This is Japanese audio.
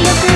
よく